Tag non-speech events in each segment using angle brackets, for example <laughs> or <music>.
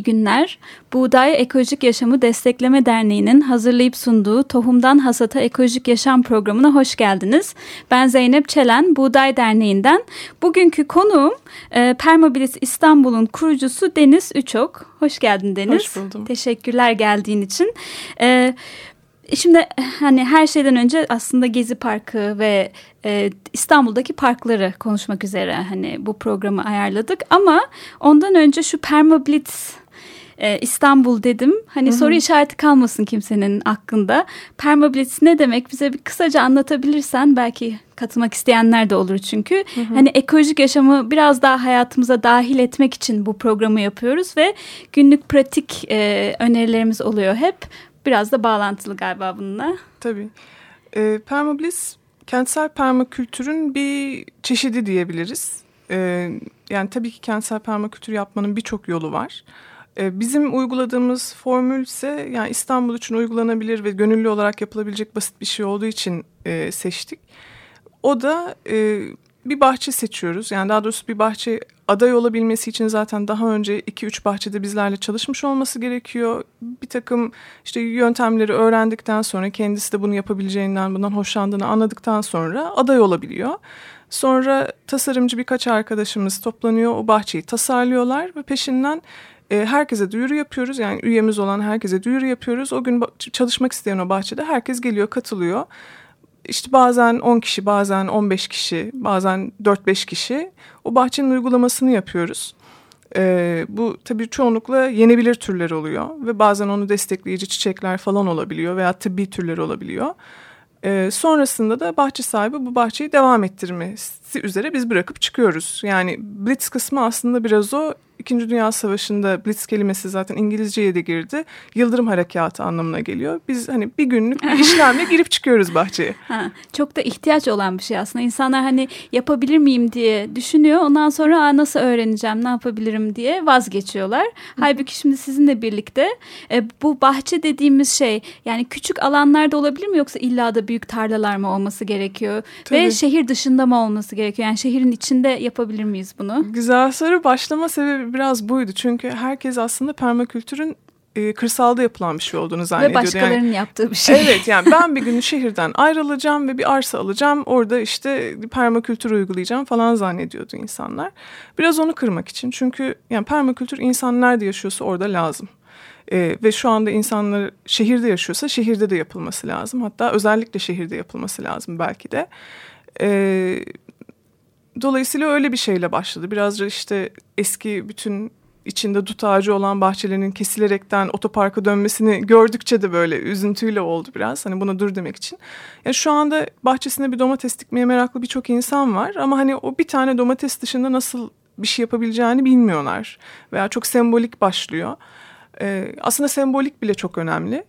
İyi günler. Buğday Ekolojik Yaşamı Destekleme Derneği'nin hazırlayıp sunduğu Tohumdan Hasata Ekolojik Yaşam programına hoş geldiniz. Ben Zeynep Çelen, Buğday Derneği'nden. Bugünkü konuğum e, Permobilis İstanbul'un kurucusu Deniz Üçok. Hoş geldin Deniz. Hoş buldum. Teşekkürler geldiğin için. Evet. Şimdi hani her şeyden önce aslında Gezi Parkı ve e, İstanbul'daki parkları konuşmak üzere hani bu programı ayarladık ama ondan önce şu Permablitz e, İstanbul dedim. Hani Hı -hı. soru işareti kalmasın kimsenin aklında. Permablitz ne demek bize bir kısaca anlatabilirsen belki katılmak isteyenler de olur çünkü. Hı hı. Hani ekolojik yaşamı biraz daha hayatımıza dahil etmek için bu programı yapıyoruz ve günlük pratik e, önerilerimiz oluyor hep. Biraz da bağlantılı galiba bununla. Tabii. E, permabliss kentsel permakültürün bir çeşidi diyebiliriz. E, yani tabii ki kentsel permakültür yapmanın birçok yolu var. E, bizim uyguladığımız formül ise yani İstanbul için uygulanabilir ve gönüllü olarak yapılabilecek basit bir şey olduğu için e, seçtik. O da e, bir bahçe seçiyoruz. Yani daha doğrusu bir bahçe aday olabilmesi için zaten daha önce 2-3 bahçede bizlerle çalışmış olması gerekiyor. Bir takım işte yöntemleri öğrendikten sonra kendisi de bunu yapabileceğinden, bundan hoşlandığını anladıktan sonra aday olabiliyor. Sonra tasarımcı birkaç arkadaşımız toplanıyor, o bahçeyi tasarlıyorlar ve peşinden e, herkese duyuru yapıyoruz. Yani üyemiz olan herkese duyuru yapıyoruz. O gün çalışmak isteyen o bahçede herkes geliyor, katılıyor işte bazen 10 kişi, bazen 15 kişi, bazen 4-5 kişi o bahçenin uygulamasını yapıyoruz. Ee, bu tabii çoğunlukla yenebilir türler oluyor ve bazen onu destekleyici çiçekler falan olabiliyor veya tıbbi türler olabiliyor. Ee, sonrasında da bahçe sahibi bu bahçeyi devam ettirmesi üzere biz bırakıp çıkıyoruz. Yani blitz kısmı aslında biraz o İkinci Dünya Savaşı'nda Blitz kelimesi zaten İngilizceye de girdi. Yıldırım harekatı anlamına geliyor. Biz hani bir günlük bir <laughs> işlemle girip çıkıyoruz bahçeye. Ha, çok da ihtiyaç olan bir şey aslında. İnsanlar hani yapabilir miyim diye düşünüyor. Ondan sonra Aa, nasıl öğreneceğim, ne yapabilirim diye vazgeçiyorlar. Halbuki şimdi sizinle birlikte e, bu bahçe dediğimiz şey yani küçük alanlarda olabilir mi yoksa illa da büyük tarlalar mı olması gerekiyor? Tabii. Ve şehir dışında mı olması gerekiyor? Yani şehrin içinde yapabilir miyiz bunu? Güzel soru. Başlama sebebi biraz buydu. Çünkü herkes aslında permakültürün e, kırsalda yapılan bir şey olduğunu zannediyordu. Ve başkalarının yani, yaptığı bir şey. Evet yani ben bir gün <laughs> şehirden ayrılacağım ve bir arsa alacağım. Orada işte permakültür uygulayacağım falan zannediyordu insanlar. Biraz onu kırmak için. Çünkü yani permakültür insan nerede yaşıyorsa orada lazım. Ee, ve şu anda insanlar şehirde yaşıyorsa şehirde de yapılması lazım. Hatta özellikle şehirde yapılması lazım belki de. Ee, Dolayısıyla öyle bir şeyle başladı. Biraz işte eski bütün içinde dut ağacı olan bahçelerinin kesilerekten otoparka dönmesini gördükçe de böyle üzüntüyle oldu biraz. Hani buna dur demek için. Yani şu anda bahçesinde bir domates dikmeye meraklı birçok insan var. Ama hani o bir tane domates dışında nasıl bir şey yapabileceğini bilmiyorlar. Veya çok sembolik başlıyor. Ee, aslında sembolik bile çok önemli.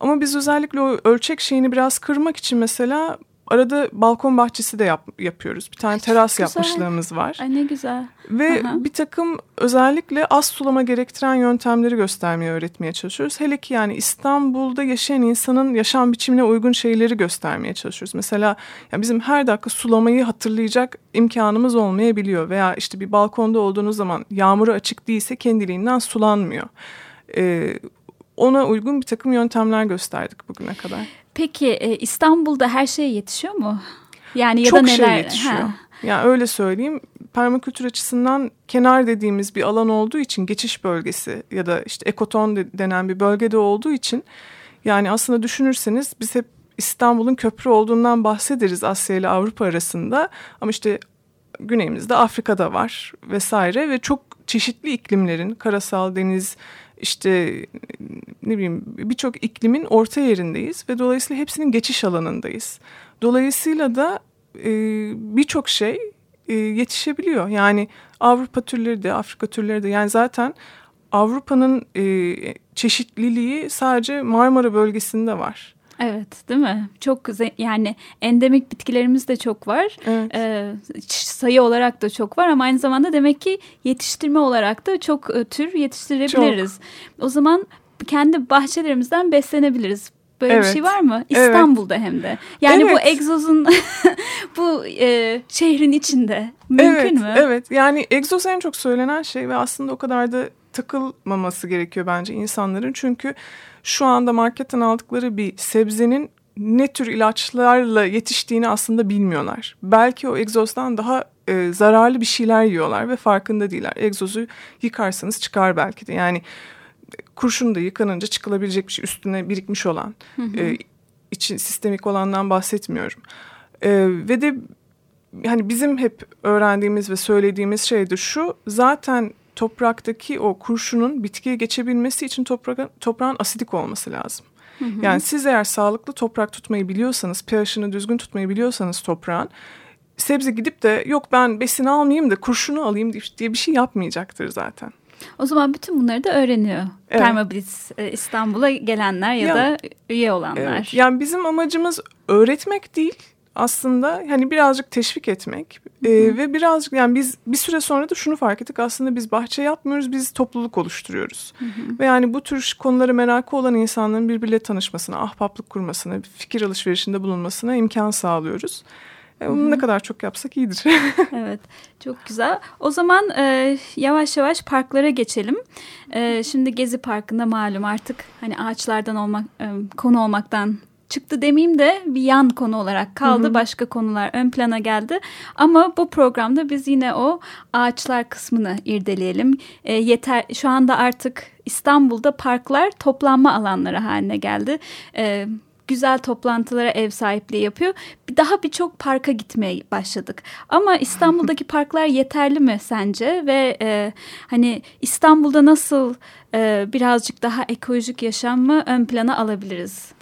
Ama biz özellikle o ölçek şeyini biraz kırmak için mesela arada balkon bahçesi de yap, yapıyoruz. Bir tane teras güzel. yapmışlığımız var. Ay ne güzel. Ve Aha. bir takım özellikle az sulama gerektiren yöntemleri göstermeye, öğretmeye çalışıyoruz. Hele ki yani İstanbul'da yaşayan insanın yaşam biçimine uygun şeyleri göstermeye çalışıyoruz. Mesela yani bizim her dakika sulamayı hatırlayacak imkanımız olmayabiliyor. Veya işte bir balkonda olduğunuz zaman yağmuru açık değilse kendiliğinden sulanmıyor. Ee, ona uygun bir takım yöntemler gösterdik bugüne kadar. Peki e, İstanbul'da her şey yetişiyor mu? Yani ya Çok da neler? şey yetişiyor. Ha. Yani öyle söyleyeyim permakültür açısından kenar dediğimiz bir alan olduğu için geçiş bölgesi ya da işte ekoton denen bir bölgede olduğu için yani aslında düşünürseniz biz hep İstanbul'un köprü olduğundan bahsederiz Asya ile Avrupa arasında ama işte güneyimizde Afrika'da var vesaire ve çok çeşitli iklimlerin karasal, deniz, işte ne bileyim birçok iklimin orta yerindeyiz ve dolayısıyla hepsinin geçiş alanındayız. Dolayısıyla da e, birçok şey e, yetişebiliyor. Yani Avrupa türleri de Afrika türleri de yani zaten Avrupa'nın e, çeşitliliği sadece Marmara bölgesinde var. Evet değil mi? Çok yani endemik bitkilerimiz de çok var. Evet. Ee, sayı olarak da çok var ama aynı zamanda demek ki yetiştirme olarak da çok e, tür yetiştirebiliriz. Çok. O zaman kendi bahçelerimizden beslenebiliriz. Böyle evet. bir şey var mı? İstanbul'da evet. hem de. Yani evet. bu egzozun <laughs> bu e, şehrin içinde mümkün evet, mü? Evet. Yani egzoz en çok söylenen şey ve aslında o kadar da takılmaması gerekiyor bence insanların. Çünkü şu anda marketten aldıkları bir sebzenin ne tür ilaçlarla yetiştiğini aslında bilmiyorlar. Belki o egzozdan daha e, zararlı bir şeyler yiyorlar ve farkında değiller. Egzozu yıkarsanız çıkar belki de. Yani kurşun da yıkanınca çıkılabilecek bir şey üstüne birikmiş olan hı hı. E, için sistemik olandan bahsetmiyorum. E, ve de hani bizim hep öğrendiğimiz ve söylediğimiz şey de şu zaten topraktaki o kurşunun bitkiye geçebilmesi için toprağın, toprağın asidik olması lazım. Hı hı. Yani siz eğer sağlıklı toprak tutmayı biliyorsanız, pH'ını düzgün tutmayı biliyorsanız toprağın, sebze gidip de yok ben besin almayayım da kurşunu alayım diye bir şey yapmayacaktır zaten. O zaman bütün bunları da öğreniyor. Evet. Permablitz e, İstanbul'a gelenler ya, ya da üye olanlar. Evet. Yani bizim amacımız öğretmek değil aslında hani birazcık teşvik etmek e, ve birazcık yani biz bir süre sonra da şunu fark ettik aslında biz bahçe yapmıyoruz biz topluluk oluşturuyoruz hı hı. ve yani bu tür konuları merakı olan insanların birbiriyle tanışmasına ahbaplık kurmasına fikir alışverişinde bulunmasına imkan sağlıyoruz. E, bunu ne kadar çok yapsak iyidir. <laughs> evet çok güzel. O zaman e, yavaş yavaş parklara geçelim. E, şimdi Gezi Parkı'nda malum artık hani ağaçlardan olmak e, konu olmaktan çıktı demeyeyim de bir yan konu olarak kaldı. Hı hı. Başka konular ön plana geldi. Ama bu programda biz yine o ağaçlar kısmını irdeleyelim. E, yeter şu anda artık İstanbul'da parklar toplanma alanları haline geldi. E, güzel toplantılara ev sahipliği yapıyor. Daha birçok parka gitmeye başladık. Ama İstanbul'daki <laughs> parklar yeterli mi sence? Ve e, hani İstanbul'da nasıl e, birazcık daha ekolojik yaşamı ön plana alabiliriz?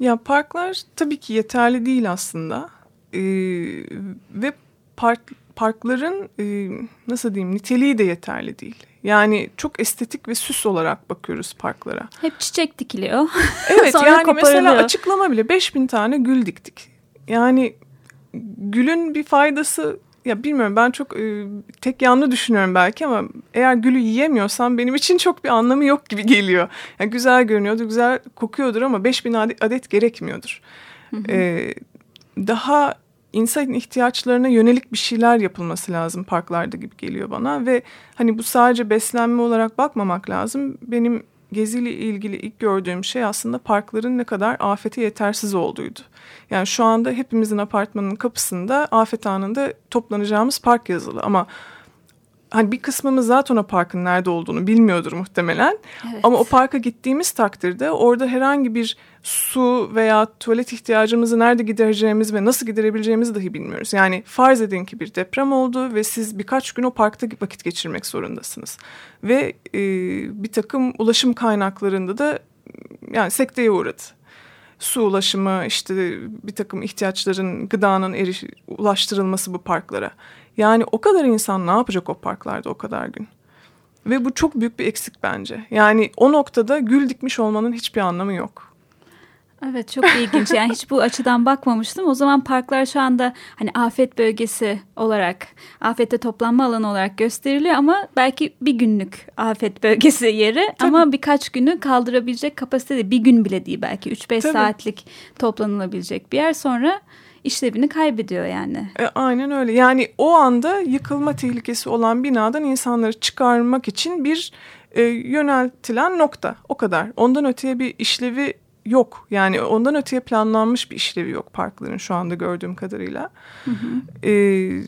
Ya parklar tabii ki yeterli değil aslında ee, ve park parkların e, nasıl diyeyim niteliği de yeterli değil. Yani çok estetik ve süs olarak bakıyoruz parklara. Hep çiçek dikiliyor. <laughs> Evet yani mesela açıklama bile 5000 tane gül diktik. Yani gülün bir faydası ya bilmiyorum ben çok e, tek yanlı düşünüyorum belki ama eğer gülü yiyemiyorsam benim için çok bir anlamı yok gibi geliyor. Yani güzel görünüyordur, güzel kokuyordur ama 5000 adet, adet gerekmiyordur. Hı hı. E, daha insan ihtiyaçlarına yönelik bir şeyler yapılması lazım parklarda gibi geliyor bana ve hani bu sadece beslenme olarak bakmamak lazım. Benim geziyle ilgili ilk gördüğüm şey aslında parkların ne kadar afete yetersiz olduğuydu. Yani şu anda hepimizin apartmanının kapısında afet anında toplanacağımız park yazılı ama hani bir kısmımız zaten o parkın nerede olduğunu bilmiyordur muhtemelen. Evet. Ama o parka gittiğimiz takdirde orada herhangi bir su veya tuvalet ihtiyacımızı nerede gidereceğimiz ve nasıl giderebileceğimizi dahi bilmiyoruz. Yani farz edin ki bir deprem oldu ve siz birkaç gün o parkta vakit geçirmek zorundasınız. Ve e, bir takım ulaşım kaynaklarında da yani sekteye uğradı su ulaşımı işte bir takım ihtiyaçların gıdanın eriş, ulaştırılması bu parklara. Yani o kadar insan ne yapacak o parklarda o kadar gün? Ve bu çok büyük bir eksik bence. Yani o noktada gül dikmiş olmanın hiçbir anlamı yok. Evet çok ilginç yani hiç bu açıdan bakmamıştım. O zaman parklar şu anda hani afet bölgesi olarak afette toplanma alanı olarak gösteriliyor ama belki bir günlük afet bölgesi yeri Tabii. ama birkaç günü kaldırabilecek kapasitede bir gün bile değil belki 3-5 saatlik toplanılabilecek bir yer sonra işlevini kaybediyor yani. E, aynen öyle. Yani o anda yıkılma tehlikesi olan binadan insanları çıkarmak için bir e, yöneltilen nokta. O kadar. Ondan öteye bir işlevi yok. Yani ondan öteye planlanmış bir işlevi yok parkların şu anda gördüğüm kadarıyla. Hı hı. Ee,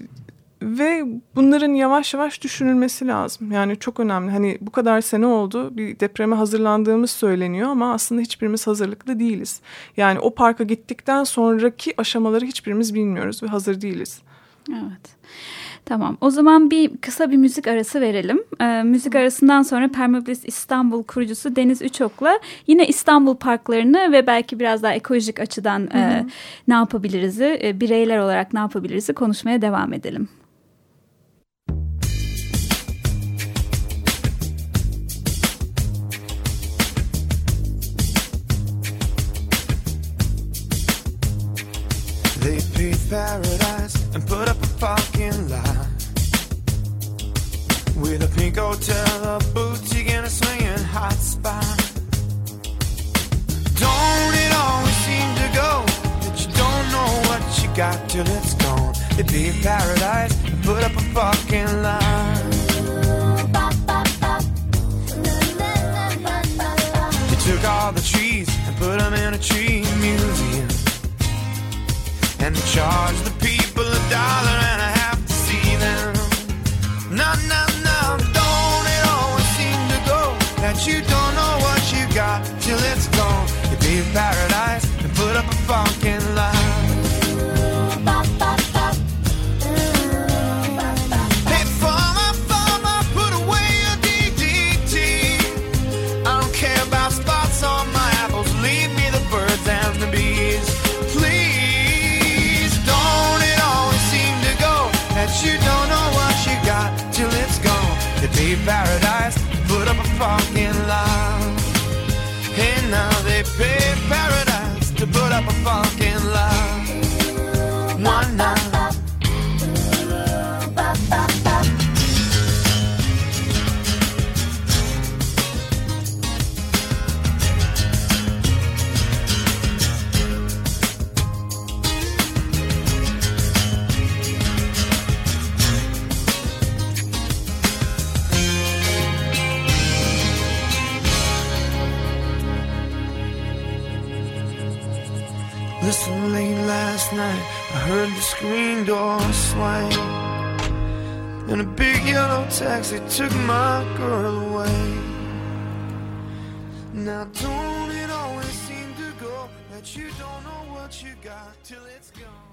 ve bunların yavaş yavaş düşünülmesi lazım. Yani çok önemli. Hani bu kadar sene oldu bir depreme hazırlandığımız söyleniyor ama aslında hiçbirimiz hazırlıklı değiliz. Yani o parka gittikten sonraki aşamaları hiçbirimiz bilmiyoruz ve hazır değiliz. Evet. Tamam o zaman bir kısa bir müzik arası verelim. Ee, müzik arasından sonra Permabliss İstanbul kurucusu Deniz Üçok'la yine İstanbul parklarını ve belki biraz daha ekolojik açıdan e, ne yapabiliriz, e, bireyler olarak ne yapabiliriz konuşmaya devam edelim. paradise and put up a fucking lie. A pink hotel, a boutique, and a swinging hot spot. Don't it always seem to go that you don't know what you got till it's gone? It'd be a paradise put up a fucking lie. You took all the trees and put them in a tree museum. And charged the you don't know what you got till it's gone. You'd be in paradise put up a fucking lie. Hey, now they pay paradise to put up a fucking lie. Screen door swing. And a big yellow taxi took my girl away. Now, don't it always seem to go that you don't know what you got till it's gone?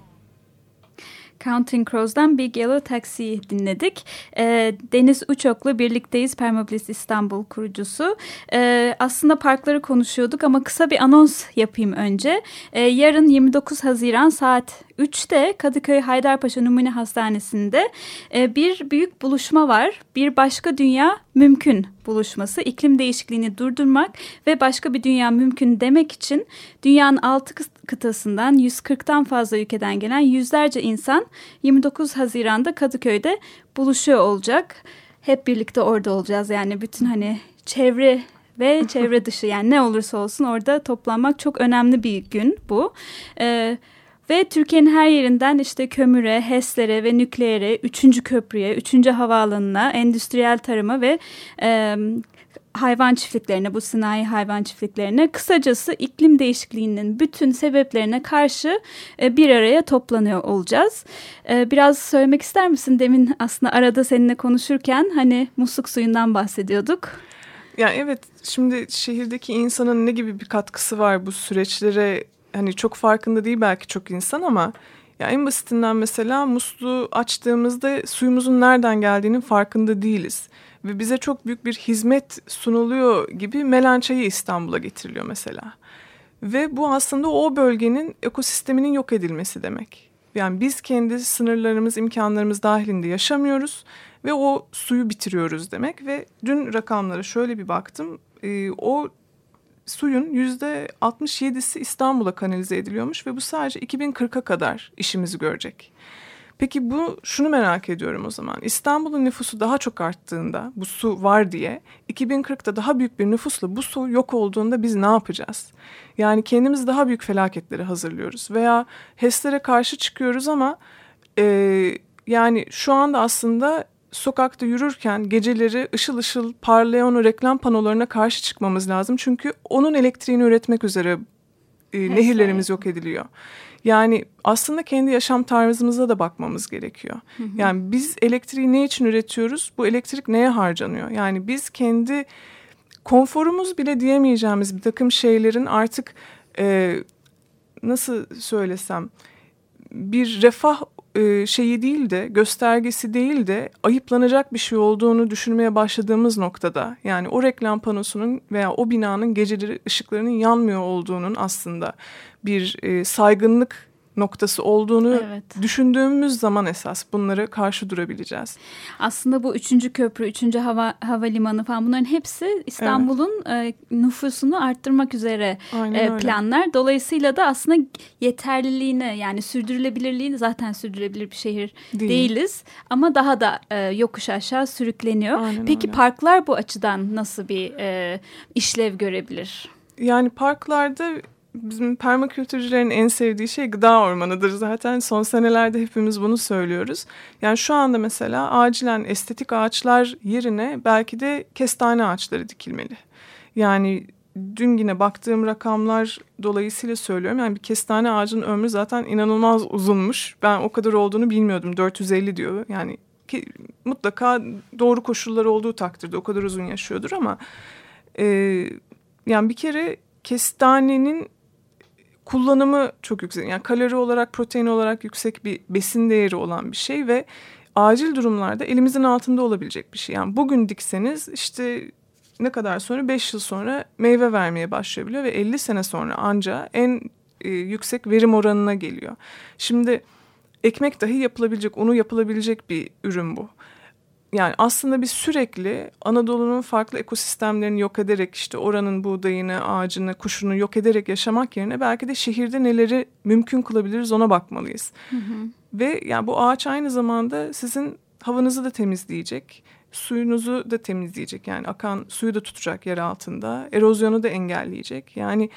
Counting Crows'dan Big Yellow Taxi'yi dinledik. E, Deniz Uçok'la birlikteyiz Permablis İstanbul kurucusu. E, aslında parkları konuşuyorduk ama kısa bir anons yapayım önce. E, yarın 29 Haziran saat 3'te Kadıköy Haydarpaşa Numune Hastanesi'nde e, bir büyük buluşma var. Bir başka dünya mümkün buluşması. İklim değişikliğini durdurmak ve başka bir dünya mümkün demek için dünyanın 6 kıtasından 140'tan fazla ülkeden gelen yüzlerce insan 29 Haziran'da Kadıköy'de buluşuyor olacak. Hep birlikte orada olacağız. Yani bütün hani çevre ve <laughs> çevre dışı yani ne olursa olsun orada toplanmak çok önemli bir gün bu. Ee, ve Türkiye'nin her yerinden işte kömüre, HES'lere ve nükleere, üçüncü köprüye, üçüncü havaalanına, endüstriyel tarıma ve e, hayvan çiftliklerine, bu sanayi hayvan çiftliklerine, kısacası iklim değişikliğinin bütün sebeplerine karşı e, bir araya toplanıyor olacağız. E, biraz söylemek ister misin? Demin aslında arada seninle konuşurken hani musluk suyundan bahsediyorduk. Ya evet şimdi şehirdeki insanın ne gibi bir katkısı var bu süreçlere hani çok farkında değil belki çok insan ama ya en basitinden mesela musluğu açtığımızda suyumuzun nereden geldiğinin farkında değiliz. Ve bize çok büyük bir hizmet sunuluyor gibi melançayı İstanbul'a getiriliyor mesela. Ve bu aslında o bölgenin ekosisteminin yok edilmesi demek. Yani biz kendi sınırlarımız, imkanlarımız dahilinde yaşamıyoruz ve o suyu bitiriyoruz demek. Ve dün rakamlara şöyle bir baktım. E, o suyun yüzde 67'si İstanbul'a kanalize ediliyormuş ve bu sadece 2040'a kadar işimizi görecek. Peki bu şunu merak ediyorum o zaman. İstanbul'un nüfusu daha çok arttığında bu su var diye 2040'ta daha büyük bir nüfusla bu su yok olduğunda biz ne yapacağız? Yani kendimiz daha büyük felaketlere hazırlıyoruz veya HES'lere karşı çıkıyoruz ama e, yani şu anda aslında sokakta yürürken geceleri ışıl ışıl parlayan o reklam panolarına karşı çıkmamız lazım. Çünkü onun elektriğini üretmek üzere e, nehirlerimiz yok ediliyor. Yani aslında kendi yaşam tarzımıza da bakmamız gerekiyor. Hı hı. Yani biz elektriği ne için üretiyoruz? Bu elektrik neye harcanıyor? Yani biz kendi konforumuz bile diyemeyeceğimiz bir takım şeylerin artık e, nasıl söylesem bir refah e, şeyi değil de göstergesi değil de ayıplanacak bir şey olduğunu düşünmeye başladığımız noktada yani o reklam panosunun veya o binanın geceleri ışıklarının yanmıyor olduğunun aslında bir e, saygınlık noktası olduğunu Evet. düşündüğümüz zaman esas bunlara karşı durabileceğiz. Aslında bu üçüncü köprü, üçüncü hava havalimanı falan bunların hepsi İstanbul'un e, nüfusunu arttırmak üzere Aynen e, öyle. planlar. Dolayısıyla da aslında yeterliliğini yani sürdürülebilirliğini zaten sürdürülebilir bir şehir Değil. değiliz. Ama daha da e, yokuş aşağı sürükleniyor. Aynen Peki öyle. parklar bu açıdan nasıl bir e, işlev görebilir? Yani parklarda bizim permakültürcülerin en sevdiği şey gıda ormanıdır zaten. Son senelerde hepimiz bunu söylüyoruz. Yani şu anda mesela acilen estetik ağaçlar yerine belki de kestane ağaçları dikilmeli. Yani dün yine baktığım rakamlar dolayısıyla söylüyorum. Yani bir kestane ağacının ömrü zaten inanılmaz uzunmuş. Ben o kadar olduğunu bilmiyordum. 450 diyor. Yani ki mutlaka doğru koşullar olduğu takdirde o kadar uzun yaşıyordur ama e, yani bir kere kestanenin kullanımı çok yüksek. Yani kalori olarak, protein olarak yüksek bir besin değeri olan bir şey ve acil durumlarda elimizin altında olabilecek bir şey. Yani bugün dikseniz işte ne kadar sonra 5 yıl sonra meyve vermeye başlayabiliyor ve 50 sene sonra anca en e, yüksek verim oranına geliyor. Şimdi ekmek dahi yapılabilecek, unu yapılabilecek bir ürün bu. Yani aslında biz sürekli Anadolu'nun farklı ekosistemlerini yok ederek işte oranın buğdayını, ağacını, kuşunu yok ederek yaşamak yerine belki de şehirde neleri mümkün kılabiliriz ona bakmalıyız. Ve yani bu ağaç aynı zamanda sizin havanızı da temizleyecek, suyunuzu da temizleyecek. Yani akan suyu da tutacak yer altında, erozyonu da engelleyecek. Yani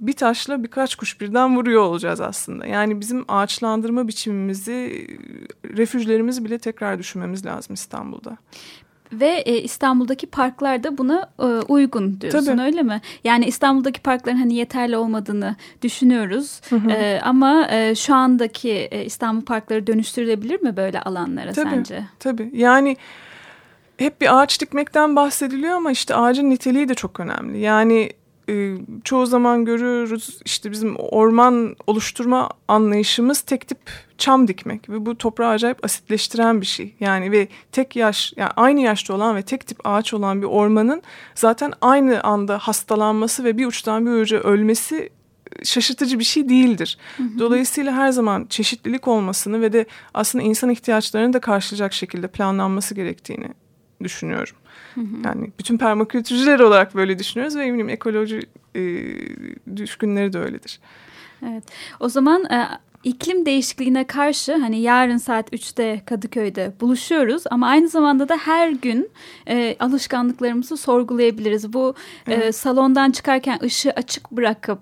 bir taşla birkaç kuş birden vuruyor olacağız aslında. Yani bizim ağaçlandırma biçimimizi, refüjlerimizi bile tekrar düşünmemiz lazım İstanbul'da. Ve e, İstanbul'daki parklar da buna e, uygun diyorsun Tabii. öyle mi? Yani İstanbul'daki parkların hani yeterli olmadığını düşünüyoruz. E, ama e, şu andaki e, İstanbul parkları dönüştürülebilir mi böyle alanlara Tabii. sence? Tabii yani hep bir ağaç dikmekten bahsediliyor ama işte ağacın niteliği de çok önemli. Yani e, çoğu zaman görüyoruz işte bizim orman oluşturma anlayışımız tek tip çam dikmek ve bu toprağı acayip asitleştiren bir şey. Yani ve tek yaş yani aynı yaşta olan ve tek tip ağaç olan bir ormanın zaten aynı anda hastalanması ve bir uçtan bir uca ölmesi şaşırtıcı bir şey değildir. Dolayısıyla her zaman çeşitlilik olmasını ve de aslında insan ihtiyaçlarını da karşılayacak şekilde planlanması gerektiğini düşünüyorum. Yani bütün permakültürcüler olarak böyle düşünüyoruz ve eminim ekoloji e, düşkünleri de öyledir. Evet. O zaman e, iklim değişikliğine karşı hani yarın saat 3'te Kadıköy'de buluşuyoruz ama aynı zamanda da her gün e, alışkanlıklarımızı sorgulayabiliriz. Bu e, salondan çıkarken ışığı açık bırakıp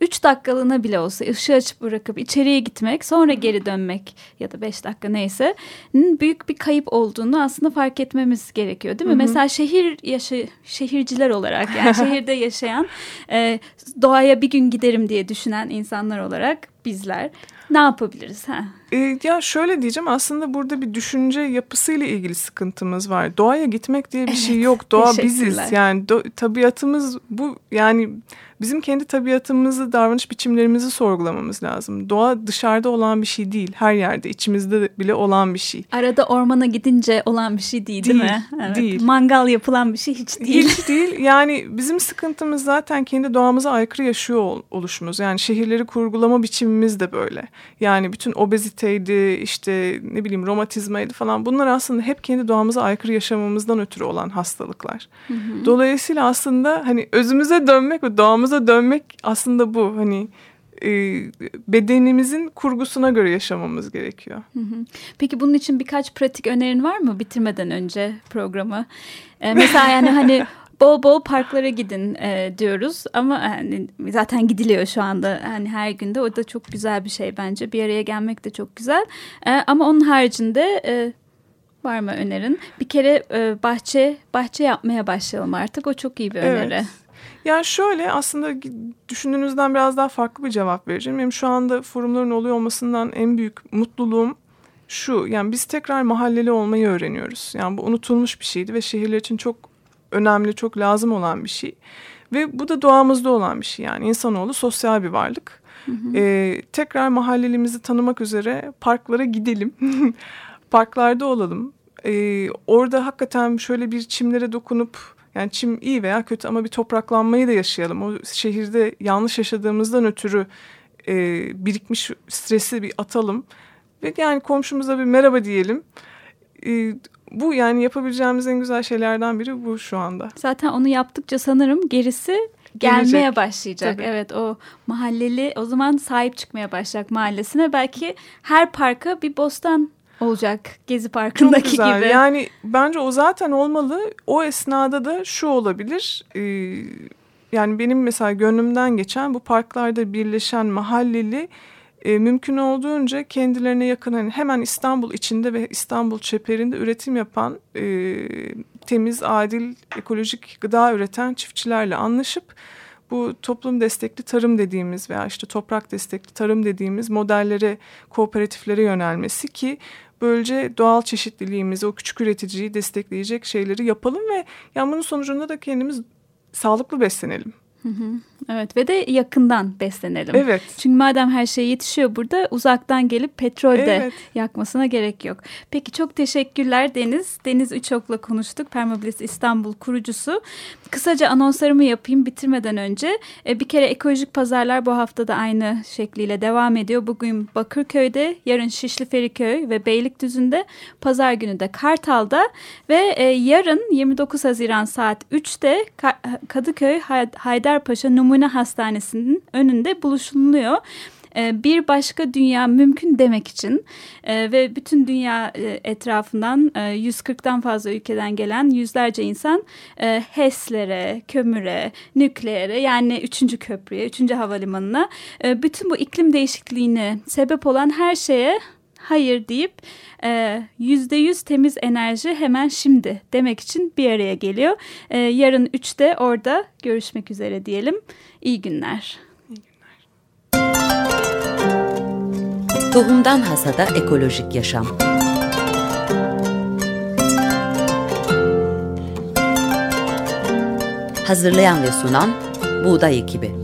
3 dakikalığına bile olsa ışığı açık bırakıp içeriye gitmek sonra geri dönmek ya da 5 dakika neyse büyük bir kayıp olduğunu aslında fark etmemiz gerekiyor değil mi? Mesela şehir yaşı şehirciler olarak yani <laughs> şehirde yaşayan e, doğaya bir gün giderim diye düşünen insanlar olarak bizler ne yapabiliriz? Ha? E, ya şöyle diyeceğim aslında burada bir düşünce yapısıyla ilgili sıkıntımız var. Doğaya gitmek diye bir şey yok. Doğa biziz. Yani do- tabiatımız bu yani bizim kendi tabiatımızı, davranış biçimlerimizi sorgulamamız lazım. Doğa dışarıda olan bir şey değil. Her yerde içimizde bile olan bir şey. Arada ormana gidince olan bir şey değil değil, Değil, mi? Evet. değil. Mangal yapılan bir şey hiç değil. Hiç <laughs> değil. Yani bizim sıkıntımız zaten kendi doğamıza aykırı yaşıyor ol- oluşumuz. Yani şehirleri kurgulama biçimimiz de böyle. Yani bütün obeziteydi, işte ne bileyim romatizmaydı falan. Bunlar aslında hep kendi doğamıza aykırı yaşamamızdan ötürü olan hastalıklar. Dolayısıyla aslında hani özümüze dönmek ve doğamıza dönmek aslında bu. Hani e, bedenimizin kurgusuna göre yaşamamız gerekiyor. Peki bunun için birkaç pratik önerin var mı bitirmeden önce programı? Ee, mesela yani hani <laughs> bol bol parklara gidin e, diyoruz ama hani zaten gidiliyor şu anda hani her günde o da çok güzel bir şey bence bir araya gelmek de çok güzel E, ama onun haricinde e, var mı önerin? Bir kere e, bahçe bahçe yapmaya başlayalım artık o çok iyi bir Evet. öneri. Yani şöyle aslında düşündüğünüzden biraz daha farklı bir cevap vereceğim. Benim şu anda forumların oluyor olmasından en büyük mutluluğum şu. Yani biz tekrar mahalleli olmayı öğreniyoruz. Yani bu unutulmuş bir şeydi ve şehirler için çok önemli, çok lazım olan bir şey. Ve bu da doğamızda olan bir şey. Yani insanoğlu sosyal bir varlık. Ee, tekrar mahallelimizi tanımak üzere parklara gidelim. <laughs> Parklarda olalım. Ee, orada hakikaten şöyle bir çimlere dokunup yani çim iyi veya kötü ama bir topraklanmayı da yaşayalım. O şehirde yanlış yaşadığımızdan ötürü e, birikmiş stresi bir atalım ve yani komşumuza bir merhaba diyelim. E, bu yani yapabileceğimiz en güzel şeylerden biri bu şu anda. Zaten onu yaptıkça sanırım gerisi gelmeye Gelecek. başlayacak. Tabii. Evet o mahalleli o zaman sahip çıkmaya başlayacak mahallesine. Belki her parka bir bostan olacak Gezi Çok Parkı'ndaki güzel. gibi. Yani bence o zaten olmalı. O esnada da şu olabilir. e, yani benim mesela gönlümden geçen bu parklarda birleşen mahalleli e, mümkün olduğunca kendilerine yakın hani hemen İstanbul içinde ve İstanbul çeperinde üretim yapan e, temiz, adil, ekolojik gıda üreten çiftçilerle anlaşıp bu toplum destekli tarım dediğimiz veya işte toprak destekli tarım dediğimiz modellere, kooperatiflere yönelmesi ki böylece doğal çeşitliliğimizi, o küçük üreticiyi destekleyecek şeyleri yapalım ve yani bunun sonucunda da kendimiz sağlıklı beslenelim. Evet ve de yakından beslenelim. Evet. Çünkü madem her şey yetişiyor burada uzaktan gelip petrol de Evet. yakmasına gerek yok. Peki çok teşekkürler Deniz. Deniz Üçok'la konuştuk. Permabilis İstanbul kurucusu. Kısaca anonslarımı yapayım bitirmeden önce. E, bir kere ekolojik pazarlar bu hafta da aynı şekliyle devam ediyor. Bugün Bakırköy'de, yarın Şişli Feriköy ve Beylikdüzü'nde, pazar günü de Kartal'da ve e, yarın 29 Haziran saat 3'te Ka- Kadıköy Hay- Haydarpaşa Numune Hastanesi'nin önünde buluşuluyor e, bir başka dünya mümkün demek için e, ve bütün dünya e, etrafından e, 140'tan fazla ülkeden gelen yüzlerce insan e, HES'lere, kömüre, nükleere yani 3. köprüye, 3. havalimanına e, bütün bu iklim değişikliğine sebep olan her şeye hayır deyip e, yüzde yüz temiz enerji hemen şimdi demek için bir araya geliyor. E, yarın 3'te orada görüşmek üzere diyelim. İyi günler. Tohumdan Hasada Ekolojik Yaşam Hazırlayan ve sunan Buğday Ekibi